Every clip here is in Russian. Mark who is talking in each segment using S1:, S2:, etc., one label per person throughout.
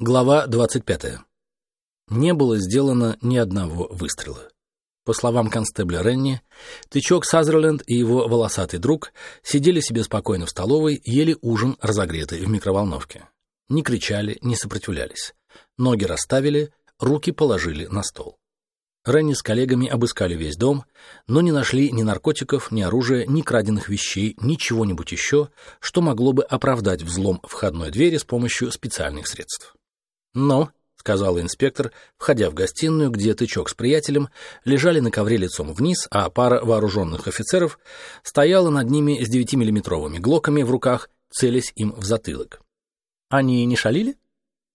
S1: Глава 25. Не было сделано ни одного выстрела. По словам констебля Ренни, тычок Сазерленд и его волосатый друг сидели себе спокойно в столовой, ели ужин, разогретый в микроволновке. Не кричали, не сопротивлялись. Ноги расставили, руки положили на стол. Ренни с коллегами обыскали весь дом, но не нашли ни наркотиков, ни оружия, ни краденных вещей, ни чего-нибудь еще, что могло бы оправдать взлом входной двери с помощью специальных средств. «Но», — сказал инспектор, входя в гостиную, где тычок с приятелем лежали на ковре лицом вниз, а пара вооруженных офицеров стояла над ними с девятимиллиметровыми глоками в руках, целясь им в затылок. «Они не шалили?»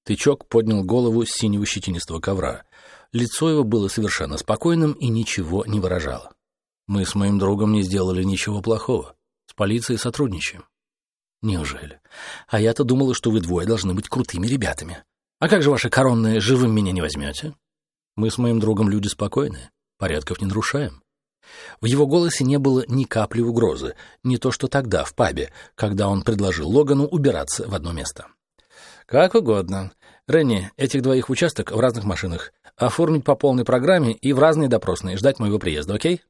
S1: Тычок поднял голову с синего щетинистого ковра — Лицо его было совершенно спокойным и ничего не выражало. Мы с моим другом не сделали ничего плохого. С полицией сотрудничаем. Неужели? А я-то думала, что вы двое должны быть крутыми ребятами. А как же ваши коронные живым меня не возьмете? Мы с моим другом люди спокойные, порядков не нарушаем. В его голосе не было ни капли угрозы, не то что тогда, в пабе, когда он предложил Логану убираться в одно место. «Как угодно. Ренни, этих двоих участок в разных машинах оформить по полной программе и в разные допросные ждать моего приезда, окей?»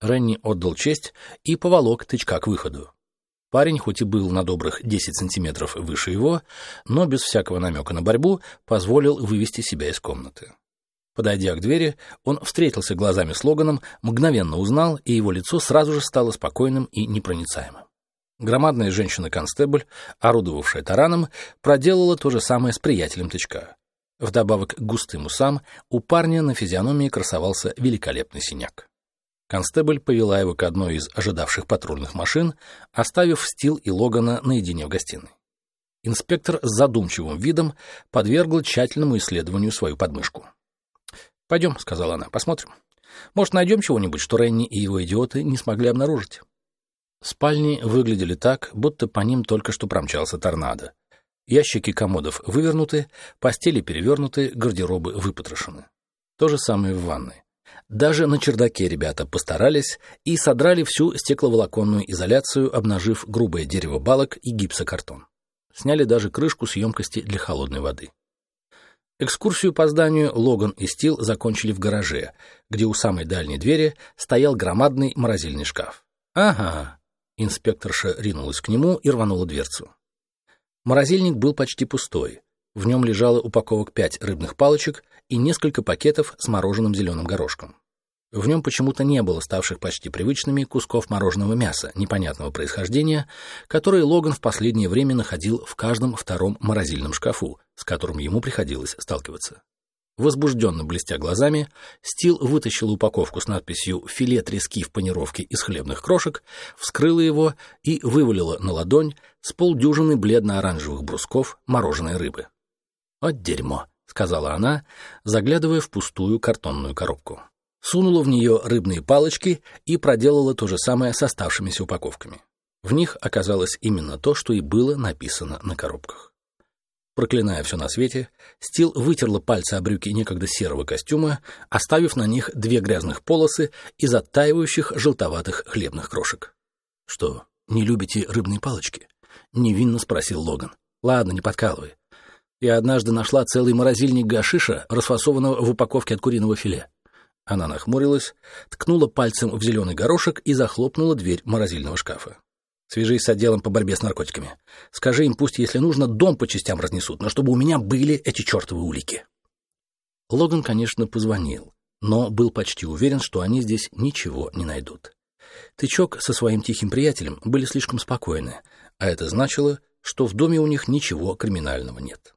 S1: Ренни отдал честь и поволок тычка к выходу. Парень, хоть и был на добрых 10 сантиметров выше его, но без всякого намека на борьбу, позволил вывести себя из комнаты. Подойдя к двери, он встретился глазами с Логаном, мгновенно узнал, и его лицо сразу же стало спокойным и непроницаемым. Громадная женщина-констебль, орудовавшая тараном, проделала то же самое с приятелем тычка. Вдобавок к густым усам у парня на физиономии красовался великолепный синяк. Констебль повела его к одной из ожидавших патрульных машин, оставив Стил и Логана наедине в гостиной. Инспектор с задумчивым видом подвергла тщательному исследованию свою подмышку. «Пойдем», — сказала она, — «посмотрим. Может, найдем чего-нибудь, что Ренни и его идиоты не смогли обнаружить?» Спальни выглядели так, будто по ним только что промчался торнадо. Ящики комодов вывернуты, постели перевернуты, гардеробы выпотрошены. То же самое в ванной. Даже на чердаке ребята постарались и содрали всю стекловолоконную изоляцию, обнажив грубое дерево балок и гипсокартон. Сняли даже крышку с емкости для холодной воды. Экскурсию по зданию Логан и Стил закончили в гараже, где у самой дальней двери стоял громадный морозильный шкаф. «Ага». Инспекторша ринулась к нему и рванула дверцу. Морозильник был почти пустой. В нем лежало упаковок пять рыбных палочек и несколько пакетов с мороженым зеленым горошком. В нем почему-то не было ставших почти привычными кусков мороженого мяса непонятного происхождения, которые Логан в последнее время находил в каждом втором морозильном шкафу, с которым ему приходилось сталкиваться. Возбужденно блестя глазами, Стил вытащил упаковку с надписью «Филе трески в панировке из хлебных крошек», вскрыла его и вывалила на ладонь с полдюжины бледно-оранжевых брусков мороженой рыбы. «От дерьмо», — сказала она, заглядывая в пустую картонную коробку. Сунула в нее рыбные палочки и проделала то же самое с оставшимися упаковками. В них оказалось именно то, что и было написано на коробках. Проклиная все на свете, Стил вытерла пальцы о брюки некогда серого костюма, оставив на них две грязных полосы из оттаивающих желтоватых хлебных крошек. — Что, не любите рыбные палочки? — невинно спросил Логан. — Ладно, не подкалывай. Я однажды нашла целый морозильник гашиша, расфасованного в упаковке от куриного филе. Она нахмурилась, ткнула пальцем в зеленый горошек и захлопнула дверь морозильного шкафа. Свяжись с отделом по борьбе с наркотиками. Скажи им, пусть, если нужно, дом по частям разнесут, но чтобы у меня были эти чертовы улики. Логан, конечно, позвонил, но был почти уверен, что они здесь ничего не найдут. Тычок со своим тихим приятелем были слишком спокойны, а это значило, что в доме у них ничего криминального нет.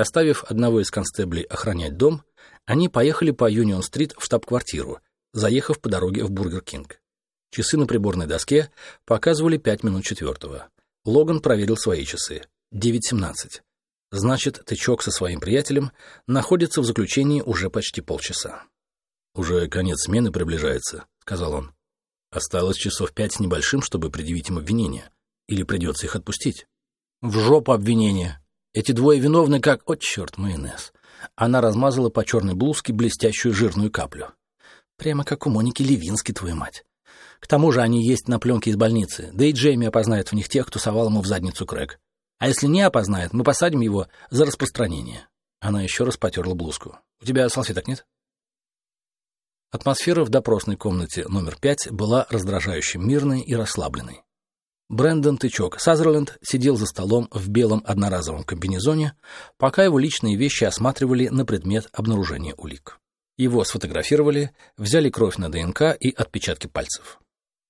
S1: Оставив одного из констеблей охранять дом, они поехали по Юнион-стрит в штаб-квартиру, заехав по дороге в Бургер Кинг. Часы на приборной доске показывали пять минут четвертого. Логан проверил свои часы. Девять семнадцать. Значит, тычок со своим приятелем находится в заключении уже почти полчаса. «Уже конец смены приближается», — сказал он. «Осталось часов пять с небольшим, чтобы предъявить им обвинение. Или придется их отпустить?» «В жопу обвинения! Эти двое виновны как... О, черт, майонез!» Она размазала по черной блузке блестящую жирную каплю. «Прямо как у Моники Левински, твою мать!» К тому же они есть на пленке из больницы, да и Джейми опознает в них тех, кто совал ему в задницу крэк. А если не опознает, мы посадим его за распространение. Она еще раз потерла блузку. У тебя салфеток нет? Атмосфера в допросной комнате номер пять была раздражающе мирной и расслабленной. Брэндон Тычок Сазерленд сидел за столом в белом одноразовом комбинезоне, пока его личные вещи осматривали на предмет обнаружения улик. Его сфотографировали, взяли кровь на ДНК и отпечатки пальцев.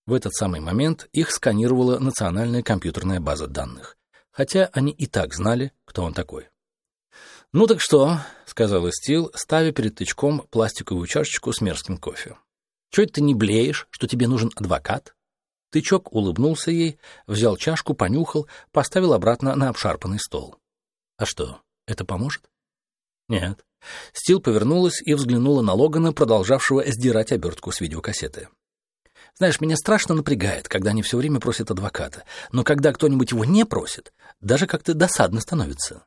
S1: В этот самый момент их сканировала национальная компьютерная база данных, хотя они и так знали, кто он такой. «Ну так что?» — сказал Стил, ставя перед тычком пластиковую чашечку с мерзким кофе. «Чего это ты не блеешь, что тебе нужен адвокат?» Тычок улыбнулся ей, взял чашку, понюхал, поставил обратно на обшарпанный стол. «А что, это поможет?» «Нет». Стил повернулась и взглянула на Логана, продолжавшего сдирать обертку с видеокассеты. «Знаешь, меня страшно напрягает, когда они все время просят адвоката, но когда кто-нибудь его не просит, даже как-то досадно становится».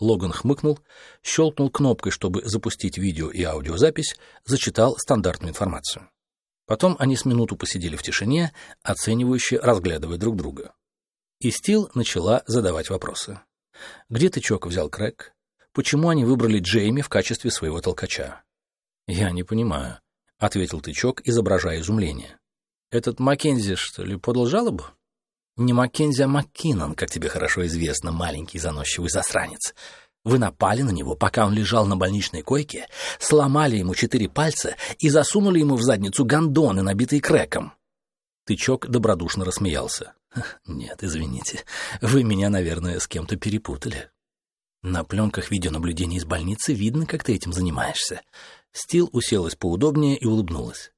S1: Логан хмыкнул, щелкнул кнопкой, чтобы запустить видео и аудиозапись, зачитал стандартную информацию. Потом они с минуту посидели в тишине, оценивающе разглядывая друг друга. И Стил начала задавать вопросы. Где тычок взял Крэг? Почему они выбрали Джейми в качестве своего толкача? «Я не понимаю», — ответил тычок, изображая изумление. «Этот Маккензи, что ли, подал жалобу?» «Не Маккензи, а Маккинон, как тебе хорошо известно, маленький заносчивый засранец. Вы напали на него, пока он лежал на больничной койке, сломали ему четыре пальца и засунули ему в задницу гондоны, набитые крэком. Тычок добродушно рассмеялся. «Нет, извините, вы меня, наверное, с кем-то перепутали. На пленках видеонаблюдения из больницы видно, как ты этим занимаешься». Стил уселась поудобнее и улыбнулась.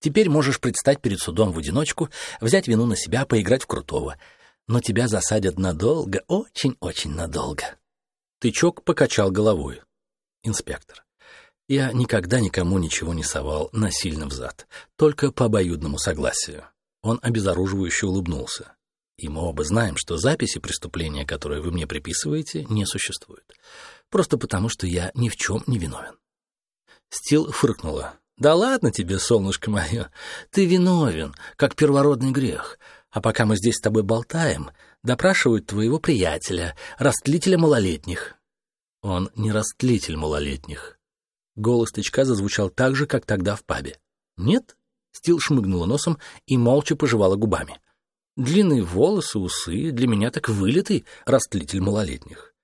S1: «Теперь можешь предстать перед судом в одиночку, взять вину на себя, поиграть в крутого. Но тебя засадят надолго, очень-очень надолго». Тычок покачал головой. Инспектор. Я никогда никому ничего не совал насильно взад, только по обоюдному согласию. Он обезоруживающе улыбнулся. И мы оба знаем, что записи преступления, которые вы мне приписываете, не существуют. Просто потому, что я ни в чем не виновен. Стил фыркнула. «Да ладно тебе, солнышко мое, ты виновен, как первородный грех. А пока мы здесь с тобой болтаем, допрашивают твоего приятеля, растлителя малолетних». Он не растлитель малолетних. Голос тычка зазвучал так же, как тогда в пабе. «Нет?» — Стил шмыгнула носом и молча пожевала губами. «Длинные волосы, усы, для меня так вылитый растлитель малолетних.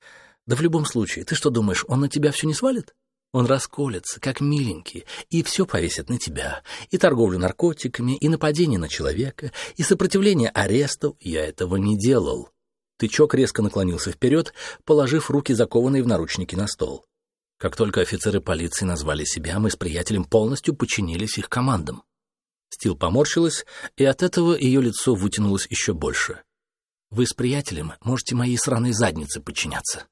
S1: Да в любом случае, ты что думаешь, он на тебя все не свалит?» Он расколется, как миленький, и все повесит на тебя. И торговлю наркотиками, и нападение на человека, и сопротивление аресту. Я этого не делал. Тычок резко наклонился вперед, положив руки, закованные в наручники, на стол. Как только офицеры полиции назвали себя, мы с приятелем полностью подчинились их командам. Стил поморщилась, и от этого ее лицо вытянулось еще больше. «Вы с приятелем можете моей сраной заднице подчиняться».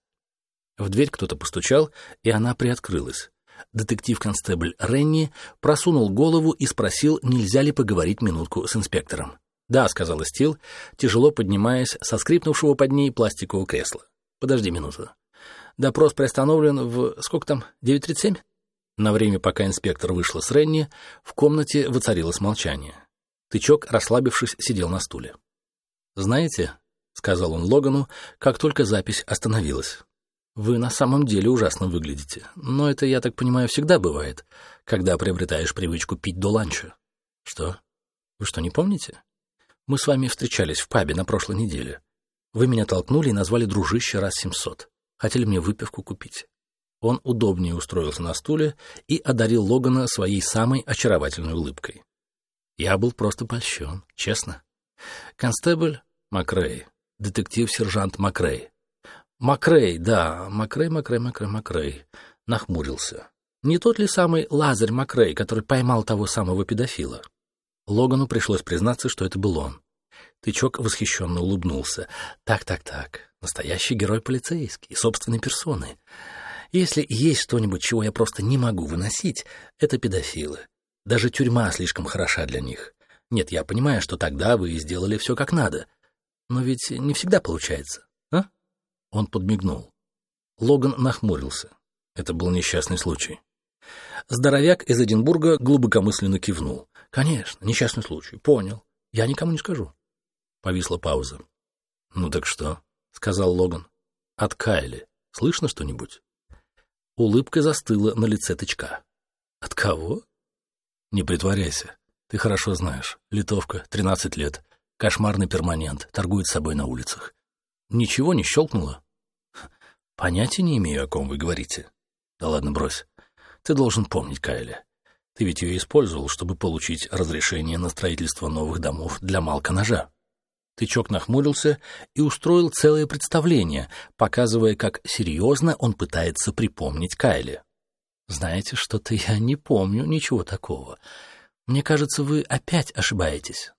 S1: В дверь кто-то постучал, и она приоткрылась. Детектив-констебль Ренни просунул голову и спросил, нельзя ли поговорить минутку с инспектором. «Да», — сказала Стил, тяжело поднимаясь со скрипнувшего под ней пластикового кресла. «Подожди минуту. Допрос приостановлен в... сколько там? 9.37?» На время, пока инспектор вышла с Ренни, в комнате воцарилось молчание. Тычок, расслабившись, сидел на стуле. «Знаете», — сказал он Логану, как только запись остановилась, вы на самом деле ужасно выглядите. Но это, я так понимаю, всегда бывает, когда приобретаешь привычку пить до ланча. Что? Вы что, не помните? Мы с вами встречались в пабе на прошлой неделе. Вы меня толкнули и назвали дружище раз семьсот. Хотели мне выпивку купить. Он удобнее устроился на стуле и одарил Логана своей самой очаровательной улыбкой. Я был просто польщен, честно. Констебль Макрей, детектив-сержант Макрей, Макрей, да, Макрей, Макрей, Макрей, Макрей. Нахмурился. Не тот ли самый Лазарь Макрей, который поймал того самого педофила? Логану пришлось признаться, что это был он. Тычок восхищенно улыбнулся. Так-так-так, настоящий герой полицейский, собственной персоны. Если есть что-нибудь, чего я просто не могу выносить, это педофилы. Даже тюрьма слишком хороша для них. Нет, я понимаю, что тогда вы сделали все как надо. Но ведь не всегда получается. Он подмигнул. Логан нахмурился. Это был несчастный случай. Здоровяк из Эдинбурга глубокомысленно кивнул. «Конечно, несчастный случай. Понял. Я никому не скажу». Повисла пауза. «Ну так что?» — сказал Логан. От Кайли. Слышно что-нибудь? Улыбка застыла на лице тычка. От кого? Не притворяйся. Ты хорошо знаешь. Литовка, 13 лет. Кошмарный перманент, торгует собой на улицах. Ничего не щелкнуло? Понятия не имею, о ком вы говорите. Да ладно, брось. Ты должен помнить, Кайли. Ты ведь ее использовал, чтобы получить разрешение на строительство новых домов для Малка-ножа. Тычок нахмурился и устроил целое представление, показывая, как серьезно он пытается припомнить Кайли. «Знаете, что-то я не помню ничего такого. Мне кажется, вы опять ошибаетесь».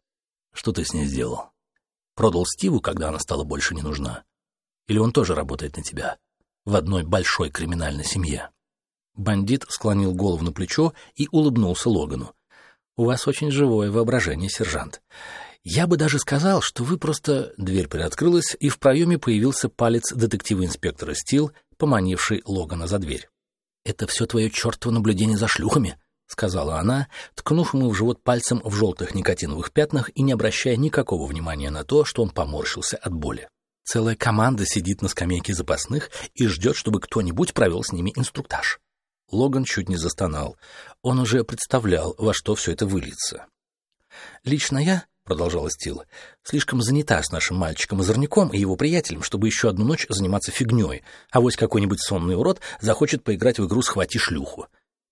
S1: «Что ты с ней сделал? Продал Стиву, когда она стала больше не нужна? Или он тоже работает на тебя? В одной большой криминальной семье?» Бандит склонил голову на плечо и улыбнулся Логану. «У вас очень живое воображение, сержант. Я бы даже сказал, что вы просто...» Дверь приоткрылась, и в проеме появился палец детектива-инспектора Стил, поманивший Логана за дверь. «Это все твое чертово наблюдение за шлюхами», — сказала она, ткнув ему в живот пальцем в желтых никотиновых пятнах и не обращая никакого внимания на то, что он поморщился от боли. Целая команда сидит на скамейке запасных и ждет, чтобы кто-нибудь провел с ними инструктаж. Логан чуть не застонал. Он уже представлял, во что все это выльется. «Лично я продолжала Стил, слишком занята с нашим мальчиком-озорником и его приятелем, чтобы еще одну ночь заниматься фигней, а вось какой-нибудь сонный урод захочет поиграть в игру «Схвати шлюху».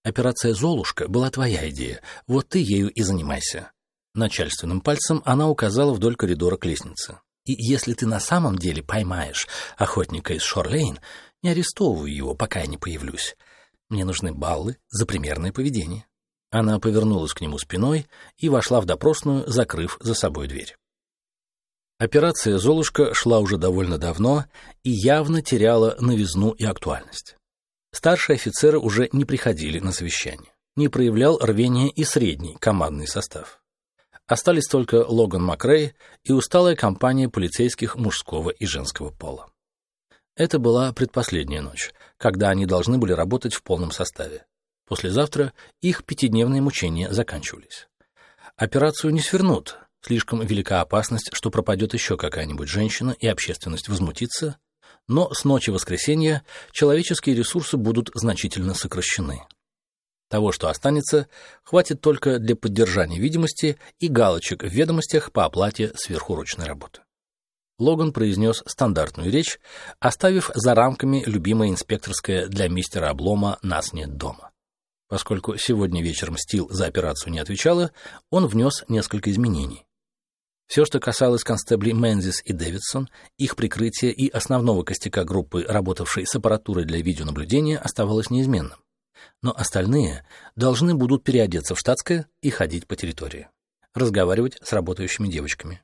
S1: Операция «Золушка» была твоя идея, вот ты ею и занимайся. Начальственным пальцем она указала вдоль коридора к лестнице. И если ты на самом деле поймаешь охотника из Шорлейн, не арестовывай его, пока я не появлюсь. Мне нужны баллы за примерное поведение. Она повернулась к нему спиной и вошла в допросную, закрыв за собой дверь. Операция «Золушка» шла уже довольно давно и явно теряла новизну и актуальность. Старшие офицеры уже не приходили на совещание. Не проявлял рвения и средний командный состав. Остались только Логан Макрей и усталая компания полицейских мужского и женского пола. Это была предпоследняя ночь, когда они должны были работать в полном составе. Послезавтра их пятидневные мучения заканчивались. Операцию не свернут, слишком велика опасность, что пропадет еще какая-нибудь женщина и общественность возмутится, но с ночи воскресенья человеческие ресурсы будут значительно сокращены. Того, что останется, хватит только для поддержания видимости и галочек в ведомостях по оплате сверхурочной работы. Логан произнес стандартную речь, оставив за рамками любимое инспекторское для мистера Облома «Нас нет дома». Поскольку сегодня вечером Стил за операцию не отвечала, он внес несколько изменений. Все, что касалось констеблей Мензис и Дэвидсон, их прикрытия и основного костяка группы, работавшей с аппаратурой для видеонаблюдения, оставалось неизменным. Но остальные должны будут переодеться в штатское и ходить по территории. Разговаривать с работающими девочками.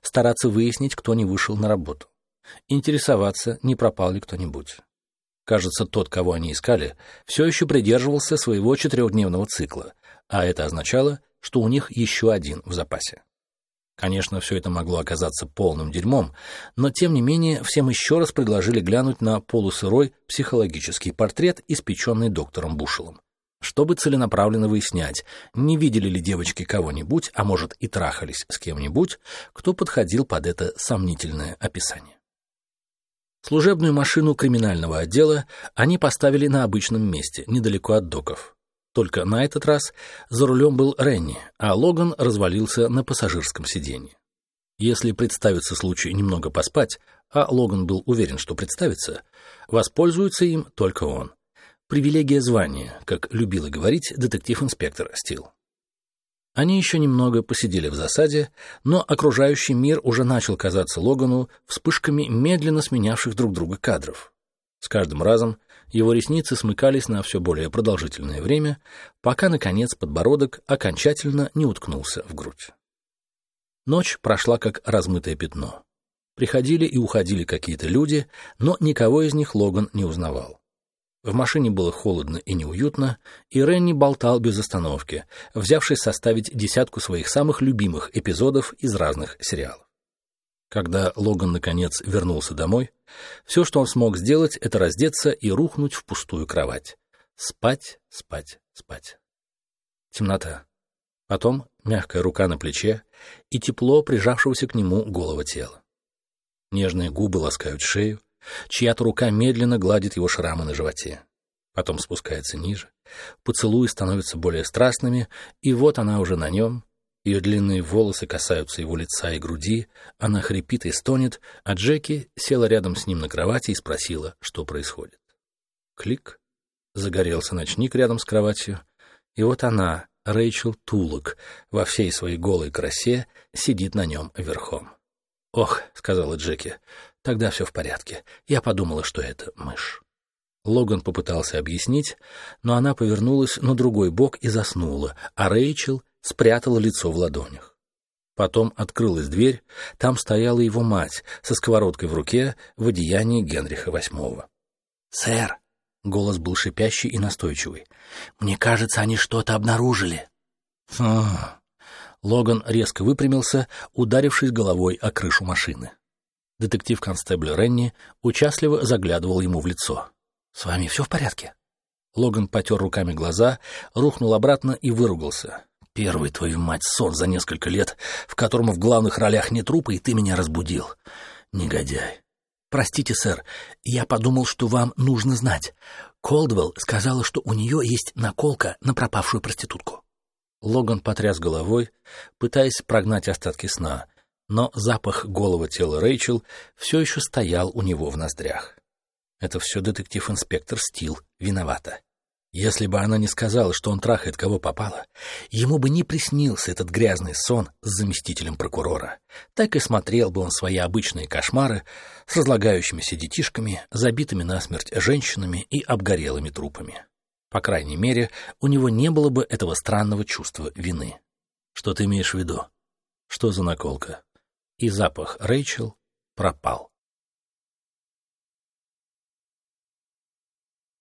S1: Стараться выяснить, кто не вышел на работу. Интересоваться, не пропал ли кто-нибудь. Кажется, тот, кого они искали, все еще придерживался своего четырехдневного цикла, а это означало, что у них еще один в запасе. Конечно, все это могло оказаться полным дерьмом, но тем не менее всем еще раз предложили глянуть на полусырой психологический портрет, испеченный доктором Бушелом, чтобы целенаправленно выяснять, не видели ли девочки кого-нибудь, а может и трахались с кем-нибудь, кто подходил под это сомнительное описание. Служебную машину криминального отдела они поставили на обычном месте, недалеко от доков. Только на этот раз за рулем был Ренни, а Логан развалился на пассажирском сиденье. Если представится случай немного поспать, а Логан был уверен, что представится, воспользуется им только он. Привилегия звания, как любила говорить детектив-инспектор Стил. Они еще немного посидели в засаде, но окружающий мир уже начал казаться Логану вспышками медленно сменявших друг друга кадров. С каждым разом его ресницы смыкались на все более продолжительное время, пока, наконец, подбородок окончательно не уткнулся в грудь. Ночь прошла как размытое пятно. Приходили и уходили какие-то люди, но никого из них Логан не узнавал. В машине было холодно и неуютно, и Ренни болтал без остановки, взявшись составить десятку своих самых любимых эпизодов из разных сериалов. Когда Логан, наконец, вернулся домой, все, что он смог сделать, это раздеться и рухнуть в пустую кровать. Спать, спать, спать. Темнота. Потом мягкая рука на плече и тепло прижавшегося к нему голого тела. Нежные губы ласкают шею, чья-то рука медленно гладит его шрамы на животе. Потом спускается ниже, поцелуи становятся более страстными, и вот она уже на нем, ее длинные волосы касаются его лица и груди, она хрипит и стонет, а Джеки села рядом с ним на кровати и спросила, что происходит. Клик. Загорелся ночник рядом с кроватью, и вот она, Рэйчел Тулок, во всей своей голой красе, сидит на нем верхом. «Ох», — сказала Джеки, — «тогда все в порядке. Я подумала, что это мышь». Логан попытался объяснить, но она повернулась на другой бок и заснула, а Рэйчел спрятала лицо в ладонях. Потом открылась дверь, там стояла его мать со сковородкой в руке в одеянии Генриха VIII. «Сэр!» — голос был шипящий и настойчивый. «Мне кажется, они что-то обнаружили». «Хм...» Логан резко выпрямился, ударившись головой о крышу машины. Детектив-констебль Ренни участливо заглядывал ему в лицо. «С вами все в порядке?» Логан потер руками глаза, рухнул обратно и выругался. Первый, твою мать, сон за несколько лет, в котором в главных ролях не трупы, и ты меня разбудил. Негодяй. Простите, сэр, я подумал, что вам нужно знать. Колдвелл сказала, что у нее есть наколка на пропавшую проститутку. Логан потряс головой, пытаясь прогнать остатки сна, но запах голого тела Рэйчел все еще стоял у него в ноздрях. Это все детектив-инспектор Стил виновата. Если бы она не сказала, что он трахает кого попало, ему бы не приснился этот грязный сон с заместителем прокурора. Так и смотрел бы он свои обычные кошмары с разлагающимися детишками, забитыми насмерть женщинами и обгорелыми трупами. По крайней мере, у него не было бы этого странного чувства вины. Что ты имеешь в виду? Что за наколка? И запах Рэйчел пропал.